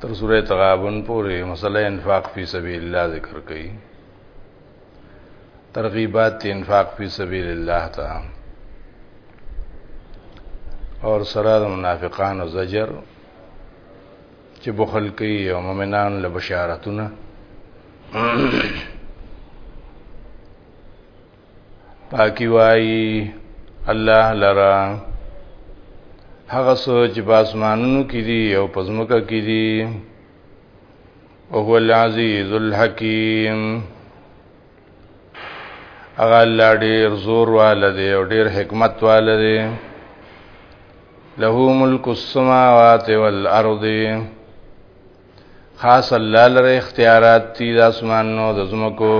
تر سوره تغابن پورې مسله انفاق فی سبیل الله ذکر کړي ترغیبات انفاق فی سبیل الله ته اور سره د منافقانو زجر چې بخل کوي او مؤمنان له بشارتونه پاکی وای الله لرا هغه سوچ چې په اسمانونو کې دي او په ځمکه کې دي او هو العزیز الحکیم هغه الله ډیر زور والده او ډیر حکمت والده له ملک السماوات والارض خاص الله لره اختیارات دي د اسمانونو د زمکو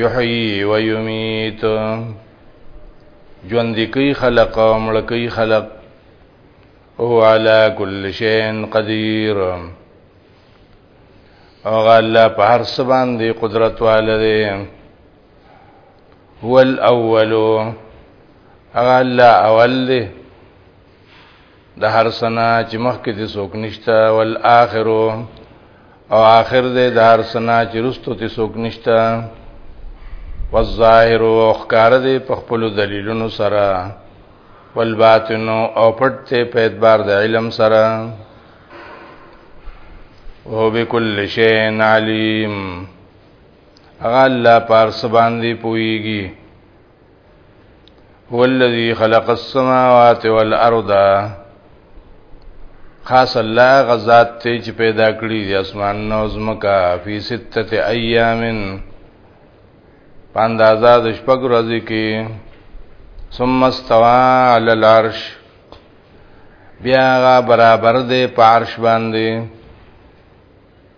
یحیی و یمیت ژوند کوي خلق او مړ کوي خلق او علی کل شیء قدیر او الله په هر څه باندې قدرت والده هو الاول هغه الله اول دی د هر سنا چې مخکې دې څوک نشته والآخر او آخر دې د هر سنا چې رستو ته څوک نشته والظاهر او خکار دې په خپل دلیلونو سره والباطن او پټ ته په اعتبار د علم سره او بكل شيء عليم هغه الله پارس باندې پويږي هو الذي خلق السماوات والارض خاص الله غزاد ته چې پیدا کړی د اسمان نو زمکا فی سته ایامن پاندازا د شپږ ورځې کې ثم استوى على العرش بیا غا برابر دې پارش باندې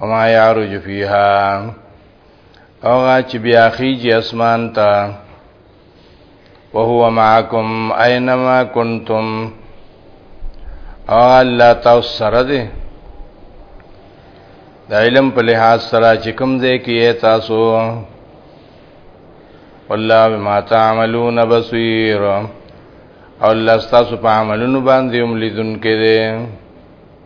وما يعرج فيها او هغه چې بیا خيږي اسمان ته وهو معكم اينما كنتم او الله تاسو سره دی د علم په لحاظ سره چې کوم ځای کې تاسو والله بما تعملون بصير او الله تاسو په عملونو باندې هم لیدونکي دي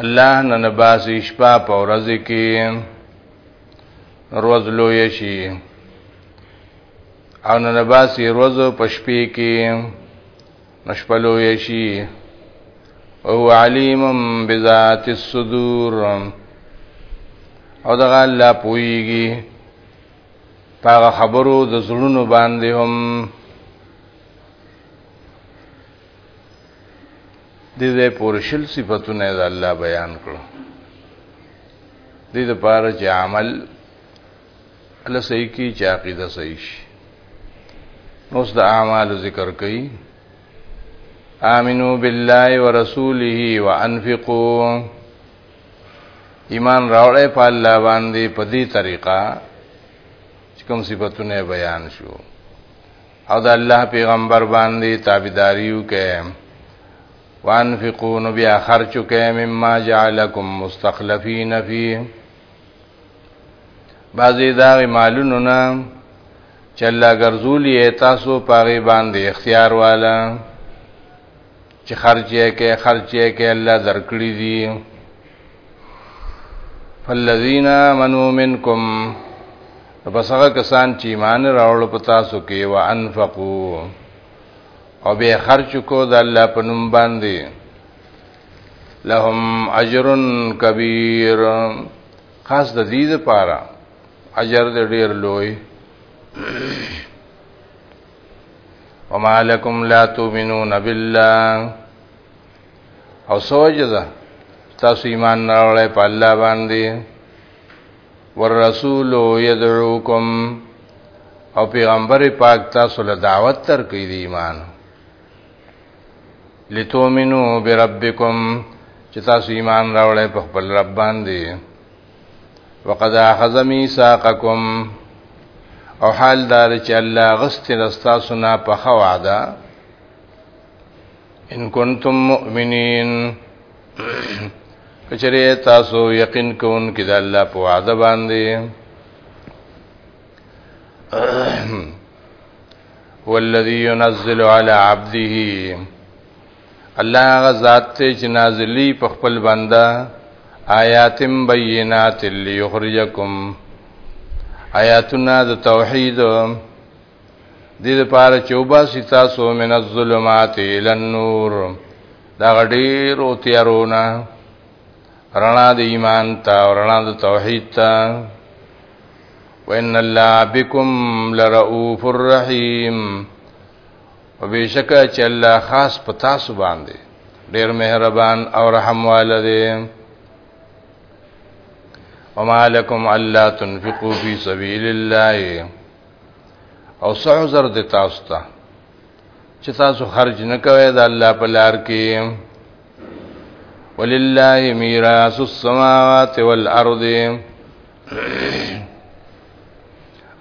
الله نه نباسي شپه په ورځ کې روز لوی شي او نه نباسي روز په شپې کې مشپلو یشي او علیم بذات الصدور او دا الله پويږي پاغه خبرو د زړونو باندې هم دې ځای پورې شل صفتونه د الله بیان کړو دې د پاره چې عمل الله صحیح کی چې عقیده صحیح شي نو د اعمال ذکر کړي امنو بالله ورسوله وانفقوا ایمان راوړې په الله باندې په دې طریقه چې کوم صفاتونه بیان شو او د الله پیغمبر باندې تابعداریو کې وانفقون بیا خرچ کې مما جعلکم مستخلفین فيه بعضی دا مالونو نه چلا ګرځولې تاسو پاره باندې اختیار والا چې خرچ یې کې خرچ یې کې الله درکړي دي فالذین آمنوا منکم پس هغه کسان چې ایمان راوړل په تاسو کې او انفقوا او به خرچ کو د الله په نوم باندې لهم اجر کبیر خاص د دې لپاره اجر دې ډیر لوی وما لكم لا تؤمنون بالله او سوجزا تاسو ایمان نه راوړی په الله باندې والرسول يدعوكم او پیغمبر پاک تاسو له دعوت تر کې دی ایمان لتومنو بربکم چې تاسو ایمان راوړی په خپل رب باندې وقد اخذ ميثاقكم او حال دار چې الله غست لستا سنا په خواده ان کنتم مؤمنین کچره تاسو یقین کوون کې د الله په وعده باندې والذي ينزل على عبده الله هغه ذات ته چې نازلی په خپل بنده آیات بینات لیخرجکم آیاتنا د توحید د دې لپاره چې وباسي تاسو من الظلمات الى النور دا غډیر او تیارونه رڼا د ایمان ته رڼا د توحید ته وان الله بكم لرؤوف الرحیم او بشکه چې الله خاص په تاسو باندې ډېر مهربان او رحم والده وما لكم الا تنفقوا في سبيل الله او سعذر د تاسو ته چې تاسو خرج نه کوئ د الله په لار کې ولله میراث السماوات والارض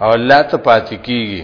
او الله ته پاتې کیږي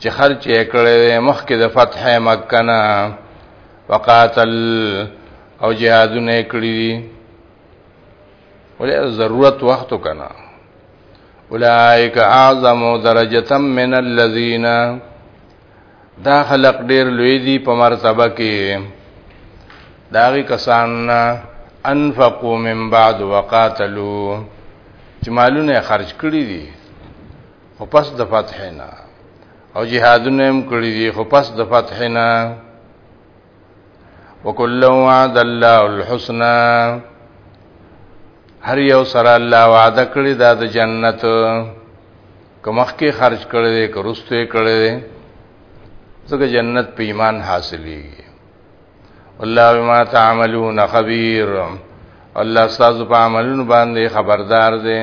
چې خرچ یې کړی دی مخکې د فتح مکه نه وقاتل او جهادونه یې کړي دي ولې ضرورت وخت کنه اولائک اعظم درجه من الذین دا خلق ډیر لوی دي په مرتبه کې داغي کسان انفقوا من بعد وقاتلوا چې مالونه خرج کړي دي خو پس د فتح نه او جهادونه هم کړی دي خو پس د فتح نه وکله وعد الله الحسنا هر یو سره الله وعده کړی دا د جنت کومخ کې خرج کړی دی کروسته کړی دی ځکه جنت په ایمان حاصلې الله بما تعملون خبير الله تاسو په عملونو باندې خبردار دی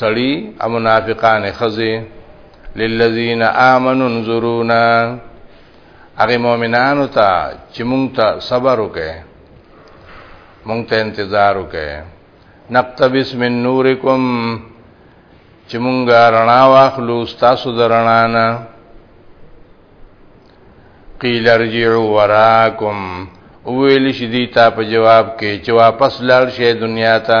سړی او منافقان خزه للذین آمنوا انظرونا هغه مؤمنانو ته چې مونږ ته صبر وکړي مونږ ته انتظار وکړي نقتبس من نورکم چې مونږ رڼا واخلو تاسو درنا نه قیل ارجعوا وراکم ویل شي دي تا په جواب کې چې واپس لاړ شي دنیا ته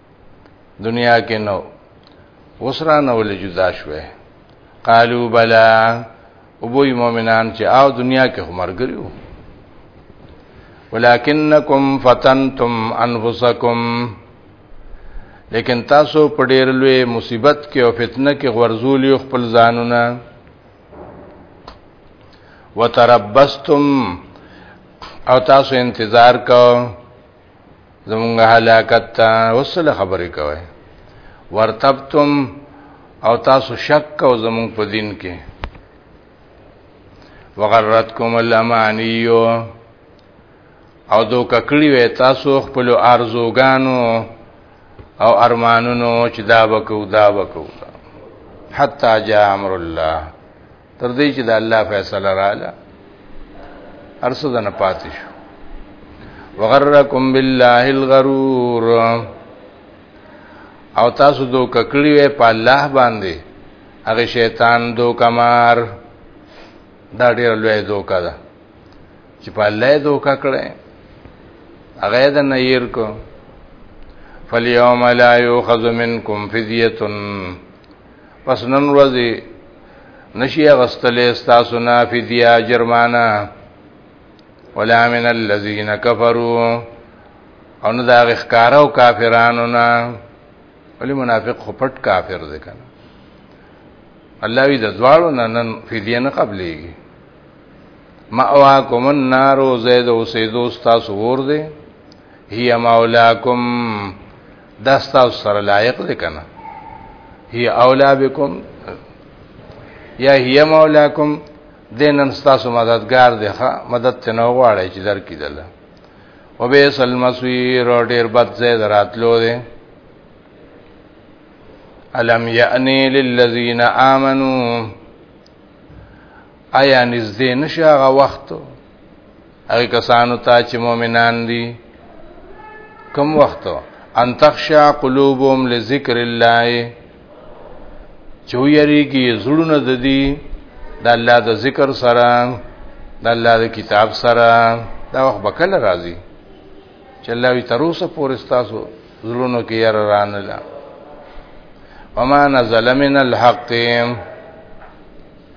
دنیا کې نو وسرا نو ولې جدا شوه قالو بلا او بوی مؤمنان چې او دنیا کې خمر ګریو ولکنکم فتنتم انفسکم لیکن تاسو په ډیر لوی مصیبت کې او فتنه کې غرزول یو خپل ځانونه وتربستم او تاسو انتظار کوئ زمونږ هلاکت ته وسله خبرې کوي ورتبتم او تاسو شک کو زمونږ په دین کې وغرتکم الامانیو او دو ککړی وې تاسو خپل ارزوګانو او ارمانونو چې دا وکاو دا وکاو حتا جاء امر الله تر دې چې د الله فیصله رااله ارسو دنه پاتې شو وغرکم بالله الغرور او تاسو دو ککړی وې په الله باندې هغه شیطان دو کمار دا ډیر لوی دوکا ده چې په الله دوکا کړي هغه د نیر کو فلیوم لا یؤخذ منکم فدیه پس نن ورځې نشي غستلې تاسو نه فدیه جرمانه ولا من الذين كفروا او نه دا غخکارو کافرانو نه ولی منافق خو پټ کافر دی کنه الله وی د زوالو نه نن فدیه نه قبلېږي مأواکم النار زید او سیدو تاسو ور دي هي مولاکم دا ستاسو سره لایق دی کنه هي اولا بكم یا هي مولاکم دینن ستاسو مددگار دی ښا مدد تنه غواړی چې در کیدل او به سلمسویر ډیر بد زې دراتلو دی الم یعنی للذین آمنو آیا نږدې نشه هغه وخت هغه کسانو ته چې مؤمنان دي کوم وخت ان تخشع قلوبهم لذکر الله چویریږي زړونه د دې د الله د ذکر سره د الله د کتاب سره دا وخت بکل راځي چې الله وی تر اوسه پورې تاسو زړونو کې ير رانلا وما نزل من الحق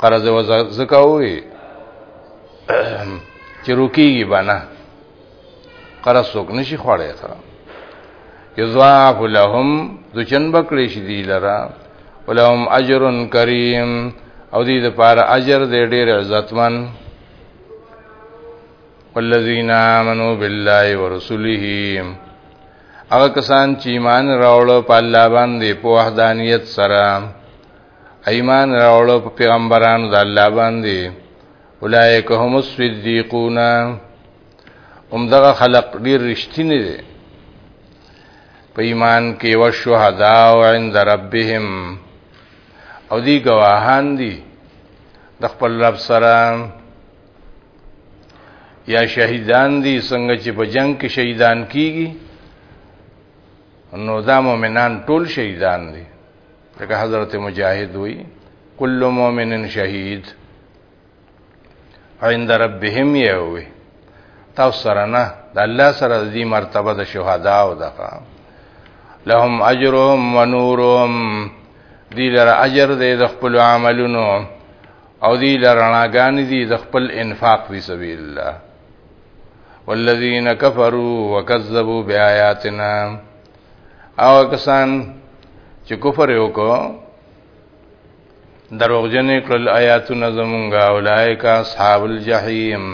قرض و زکاوي چې روکیږي باندې قرض څوک نشي خوړی تا یضاعف لهم ذچن بکړي شي دی لرا ولهم اجر کریم او دې لپاره اجر دې ډېر عزتمن والذین آمنو بالله ورسوله هغه کسان چې ایمان راوړل په الله باندې په وحدانیت سره ایمان راوړو په پیغمبرانو د الله باندې اولایک هم الصدیقون هم دغه خلق ډیر رښتینی دي په ایمان کې او شهدا او عند ربهم او دی گواهان دي د خپل رب سره یا شهیدان دي څنګه چې په جنگ کې شهیدان کیږي نو دا مؤمنان ټول شهیدان دي لکه حضرت مجاهد وی کل مؤمن شهید عند ربهم یوی تاسو سره نه د الله سره د دې مرتبه د شهدا او دغه لهم اجرهم ونورهم دی لره اجر دې د خپل عملونو او دی لره ناګان دي د خپل انفاق فی سبیل الله والذین کفروا وکذبوا بیااتنا او کسان چې کفر وکړو دروغجن کړل آیاتونه زمونږه اولایک اصحاب الجحیم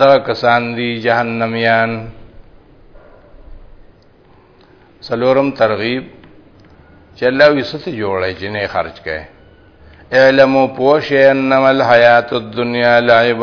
دا کسان دي جهنميان سلورم ترغیب چې الله وسط جوړه چې نه خرج کړي اعلموا پوش انما الحیات الدنیا لعب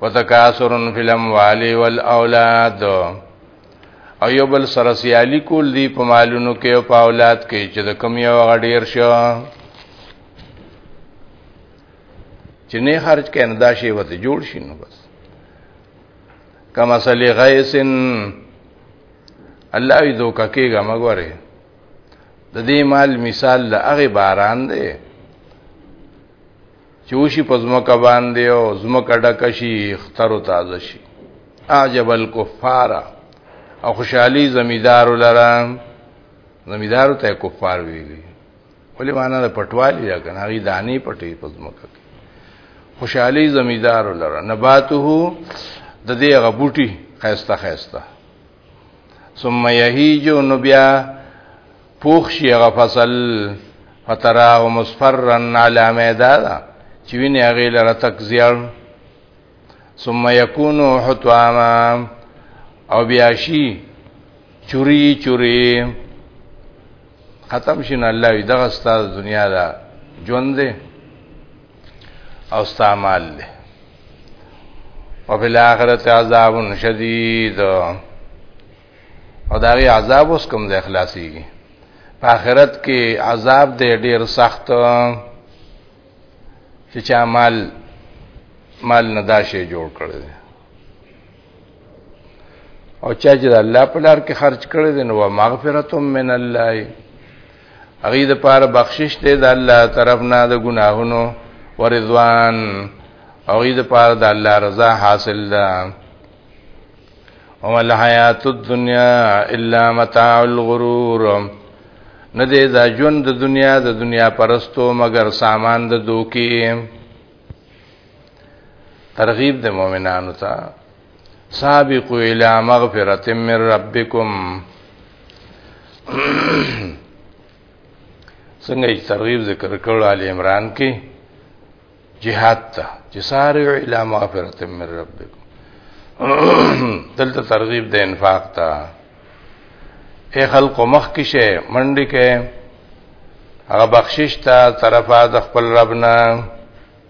وتکاثر فی الاموال والاولاد او یو بل سره سیالی کول دی په مالونو کې او په اولاد کې چې د کم یو غډیر شو چې نه خرج کین دا شی وته جوړ شي نو بس کما صلی غیسن الله یې دوکا کېګه مګوره د دې مال مثال د هغه باران دی چې وشي په ځمکه باندې او ځمکه ډکه شي اختر او تازه شي عجب الکفار او خوشحالي زمیدار لره زمیدار ته کفار ویلي ولې معنا د پټوالي ده کنه هغه دانې پټې په ځمکه کې خوشحالي زمیدار لره نباته د دې غبوټي خيسته خيسته ثم یهیجو نو بیا پوخ شي هغه فصل فتراه مصفرا علی میدادا چې ویني هغه لره تک زیړ ثم یکون حطاما او بیا شي چوری چوری ختم شین الله دغه ستاسو دنیا دا ژوند دی او ستا مال دی او په آخرت عذاب شدید او دا غي عذاب اوس کوم ځای خلاصيږي په آخرت کې عذاب دی ډیر سخت چې چا مال مال نه داشې جوړ کړی او چا چې الله په لار کې خرج کړی دی نو مغفرت من الله هغه د پاره بخشش ته د الله طرف نه د ګناهونو ورضوان او د پاره د الله رضا حاصل ده او الحیات الدنیا الا متاع الغرور نه دې دا ژوند د دنیا د دنیا پرستو مگر سامان د دوکي ترغیب د مؤمنانو ته سابقوا الى مغفرة من ربكم څنګه یې ترغیب ذکر کړو ال عمران کې جهاد ته چې سارع الى مغفرة من ربكم دلته ترغیب د انفاق ته اے خلق مخ کې شه منډي کې هغه بخشش ته طرفه د خپل ربنا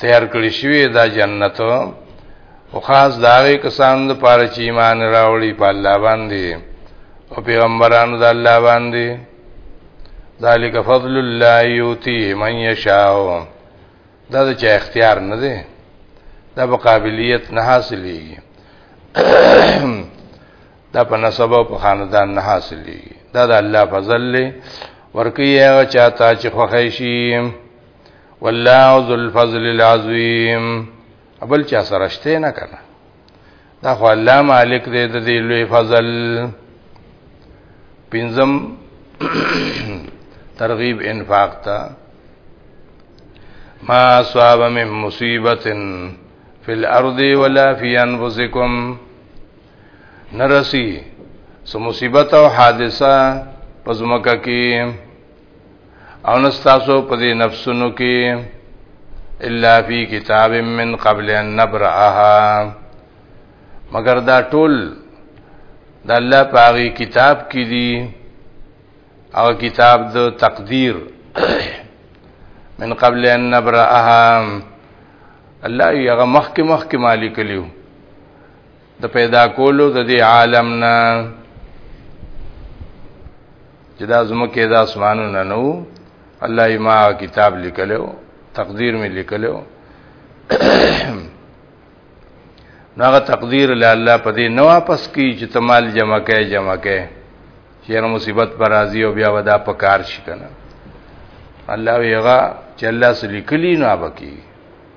تیار کړی شوی دا جنت او خاص داغه کسان د پاره چې ایمان راوړي په الله باندې او پیغمبرانو د الله باندې ذالک فضل الله یوتی من یشاء دا د چا اختیار نه دی دا په قابلیت نه حاصلېږي دا په نسب او په خاندان نه حاصلېږي دا د الله فضل ورکی هغه چاته چې خوښي شي والله ذو الفضل العظیم ابل چا سرشته نه کنه دا خو الله مالک دې د دې لوی فضل پنځم ترغیب انفاق ته ما صاب من مصیبت فی الارض ولا فی انفسکم نرسی سو مصیبت او حادثه پزمکه کې او نستاسو په دې نفسونو کې الا فی کتاب من قبل ان نبرأها مگر دا ټول د الله پاغي کتاب کې دي او کتاب د تقدیر من قبل ان نبرأها الله یې هغه مخکې مخکې مالک لیو د پیدا کولو د دې عالم نه چې دا زمکه د اسمانو نه نو الله یې ما کتاب لیکلو تقدیر می لیکلو ناغه تقدیر له الله په دې نو واپس کی چې تمال جمع کړي جمع کړي چیر مصیبت پر راضی او بیا ودا په کار شي کنه الله ویغه چې الله سلی کلی نو ابکی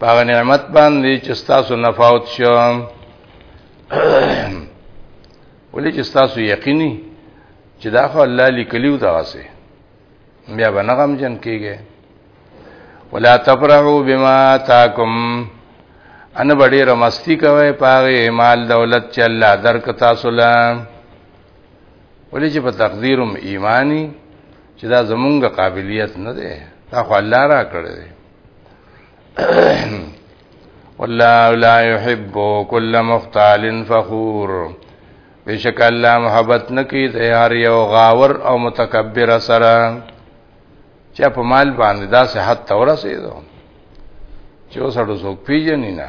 پاغه نعمت باندې چې تاسو نفاوت شو ولې چې تاسو یقیني چې دا خو الله لیکلیو دا واسه بیا به نغم جن کیږي ولا تفرحوا بما تاکم ان بډې رمستی کوي پاغه مال دولت چې الله درک تاسو له ولې چې په تقدیرم ایمانی چې دا زمونږ قابلیت نه دی دا خو الله را کړی دی والله لا يحب كل مختال فخور بشک الله محبت نکي د هر یو غاور او متکبر سره چې په مال باندې دا صحت تورسېدو چې وسړو څوک پیژنې نه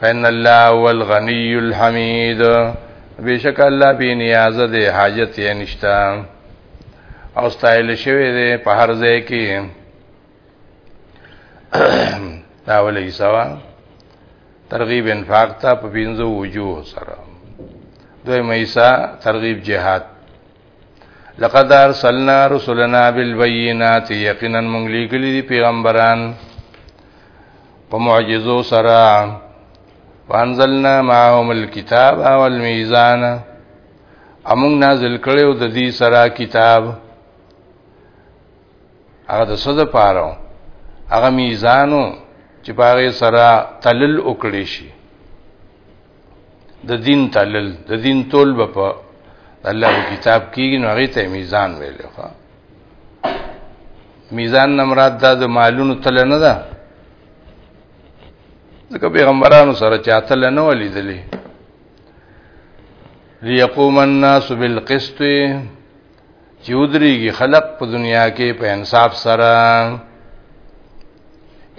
فإن الله هو الغني الحميد بشک الله بی نیاز دی حاجت یې نشتا او ستایل شوی دی په هر ځای کې دا ولې سوا ترغیب انفاق ته په پینځو وجوه سره دوی مېسا ترغیب جهاد لقد ارسلنا رسلنا بالبينات یقینا موږ لګلی دي پیغمبران په معجزو سره وانزلنا معهم الكتاب والميزان امون نازل کړو د دې سره کتاب هغه د صد پاره هغه میزانو چې پاره سره تلل وکړي شي د دین تلل د دین تول به په الله کتاب کېږي نو هغه ته میزان ویل ښه میزان نه مراد دا د مالونو تل نه ده ځکه پیغمبرانو سره چاته لنه ولیدلې ليقوم الناس بالقسط چې ودرېږي خلق په دنیا کې په انصاف سره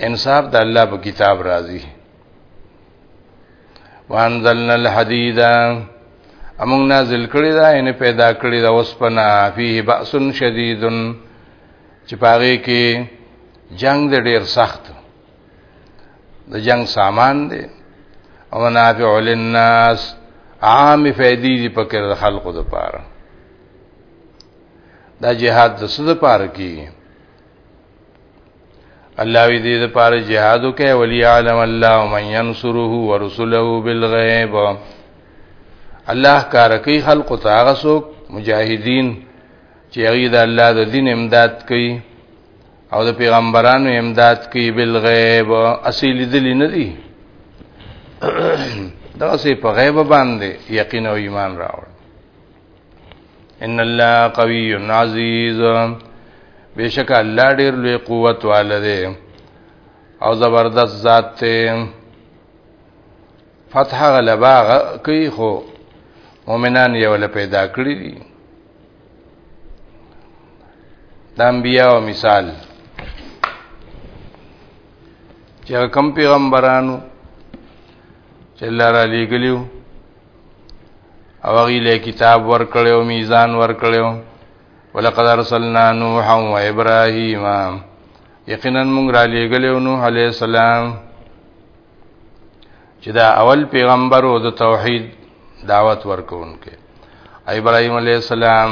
انصاف د الله په کتاب راځي وانزلنا الحديد امون نازل کړی دا ان پیدا کړی دا وسپنا فيه باس شدید چې پاره کې جنگ د ډیر سخت د جنگ سامان دی او نافع للناس عام فیدی دی پکې د خلقو د پاره دا جهاد د څه د پاره کیږي الله وی دې لپاره جهاد وکي ولي عالم الله من ينصره ورسله بالغيب الله کار کوي خلق ته هغه څوک مجاهدین چې هغه د الله د دین امداد کوي او د پیغمبرانو امداد کوي بالغیب اصل دل نه دي دا سه په غیب باندې یقین او ایمان راوړ ان الله قوی عزیز بشک الله ډیر لوی قوت والده او زبردست ذات ته فتح غلبا کوي خو مؤمنان یې ول پیدا کړی دي د انبیاو مثال چې کوم پیغمبرانو چې الله را لېګلیو او هغه له کتاب ورکړې او میزان ورکړې ولقد ارسلنا نوح او ابراهیم یقینا موږ را لېګلو نوح علی السلام چې دا اول پیغمبر او د توحید دعوت ورکوونکې ابراهيم عليه السلام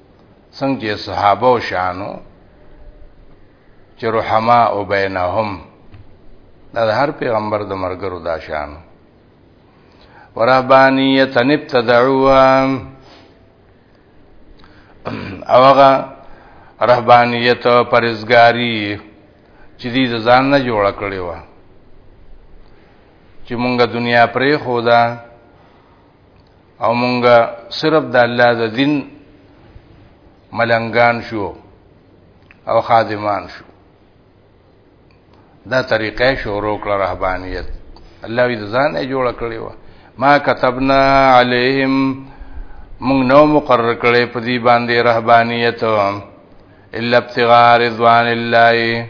څنګه چې صحابه او شانو چې رحما او بینهم دا هر پیغمبر د مرګرو دا شانو ورهبانیت نبتدعوها او هغه رهبانیت پرزګاری چې دې ځان نه جوړ کړی و چې مونږه دنیا پرې خو ده او مونږه صرف د الله د دین ملنګان شو او خادمان شو دا طریقې شروع کړه رهبانیت الله وی ځان یې جوړ کړی و ما كتبنا عليهم مونږ نو مقرر کړی په دې باندې رهبانیت الا ابتغاء رضوان الله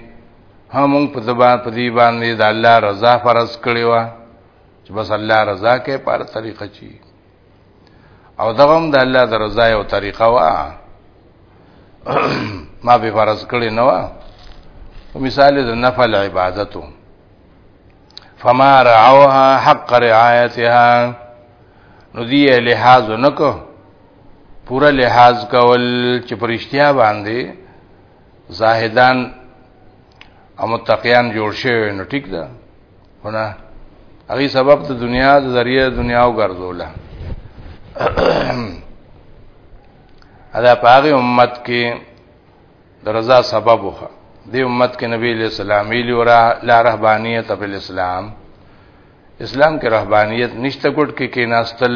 هم په ځبان په دې باندې د الله رضا فرض کړی و چې بس الله رضا کې په اړه طریقه چی او دغه هم د الله د رضا یو طریقه وا ما به فرض کړی نه وا په مثال د نفل عبادتو فما رعوها حق رعایتها نو دی لحاظ نکو پورا لحاظ کول چې پرشتیا باندې زاهدان او متقیان جوړ شوی نو ټیک ده هنا هغه سبب ته دنیا د ذریعہ دنیا وګرځوله ادا پاغه امت کې درزا سبب وخه د امت کې نبی له سلام ویلی ورا لا رهبانیت په اسلام اسلام کې رهبانیت نشته کوټ کې کې ناستل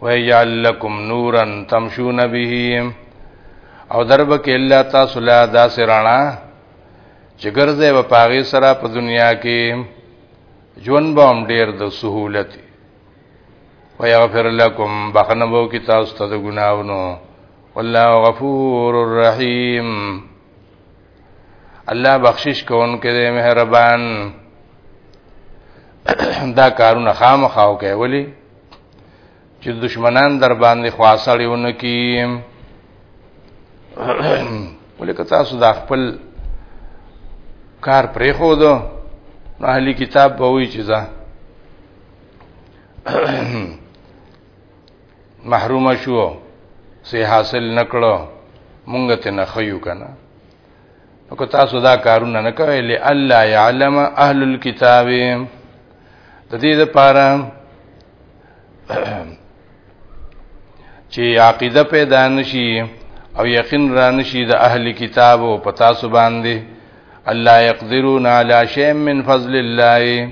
ويجعل لكم نورا تمشون به او درب کې الله تاسو لا داسې رانا چې ګرځي په پاغي سره په دنیا کې ژوند به هم ډیر د سهولت ويغفر لكم بخنبو کې تاسو ته د ګناونو والله غفور الرحیم الله بخشش کوونکې دی مهربان دا کارونه خامخاو کوي چې دشمنان در باندې خواصړیونه کی ولیکه تاسو د خپل کار پرې خو دو نو اهلی کتاب به وی چې ځه محروم شو سه حاصل نکړو مونږ ته نه خيو کنه کو تاسو دا کارونه نه کوئ لالا يعلم اهل الكتاب د دې لپاره چې عقیده پیدا نشي او یقین را نشي د اهل کتاب او پتا سو باندې الله يقدرون على شيء من فضل الله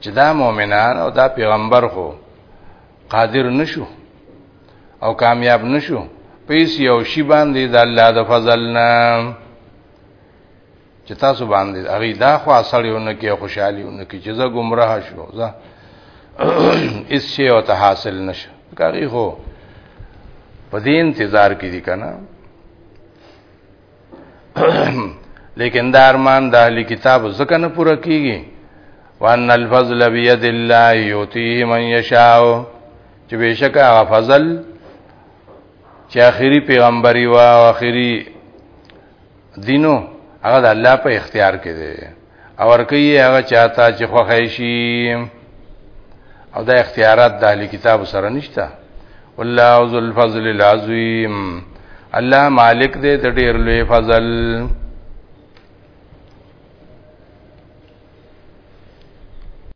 چې دا مؤمنان او دا پیغمبر خو قادر نشو او کامیاب نشو پیس یو شی باندې د الله د فضل نه چې تاسو باندې هغه دا خو اصلونه کې خوشحاليونه کې چې زه گمراه شو زه اس شی او ته حاصل نشو کاری هو په دې انتظار کې دي کنه لیکن دا ارمان د اهلی کتاب زکه نه پوره کیږي وان الفضل بيد الله يؤتيه من يشاء چې بشک هغه فضل چې اخري پیغمبري وا او اخري دینو هغه د الله په اختیار کې دی او ورکی هغه چاته چې خوښی شي او دا اختیارات د اهل کتاب سره نشته والله ذو الفضل العظیم الله مالک دې د ډېر لوی فضل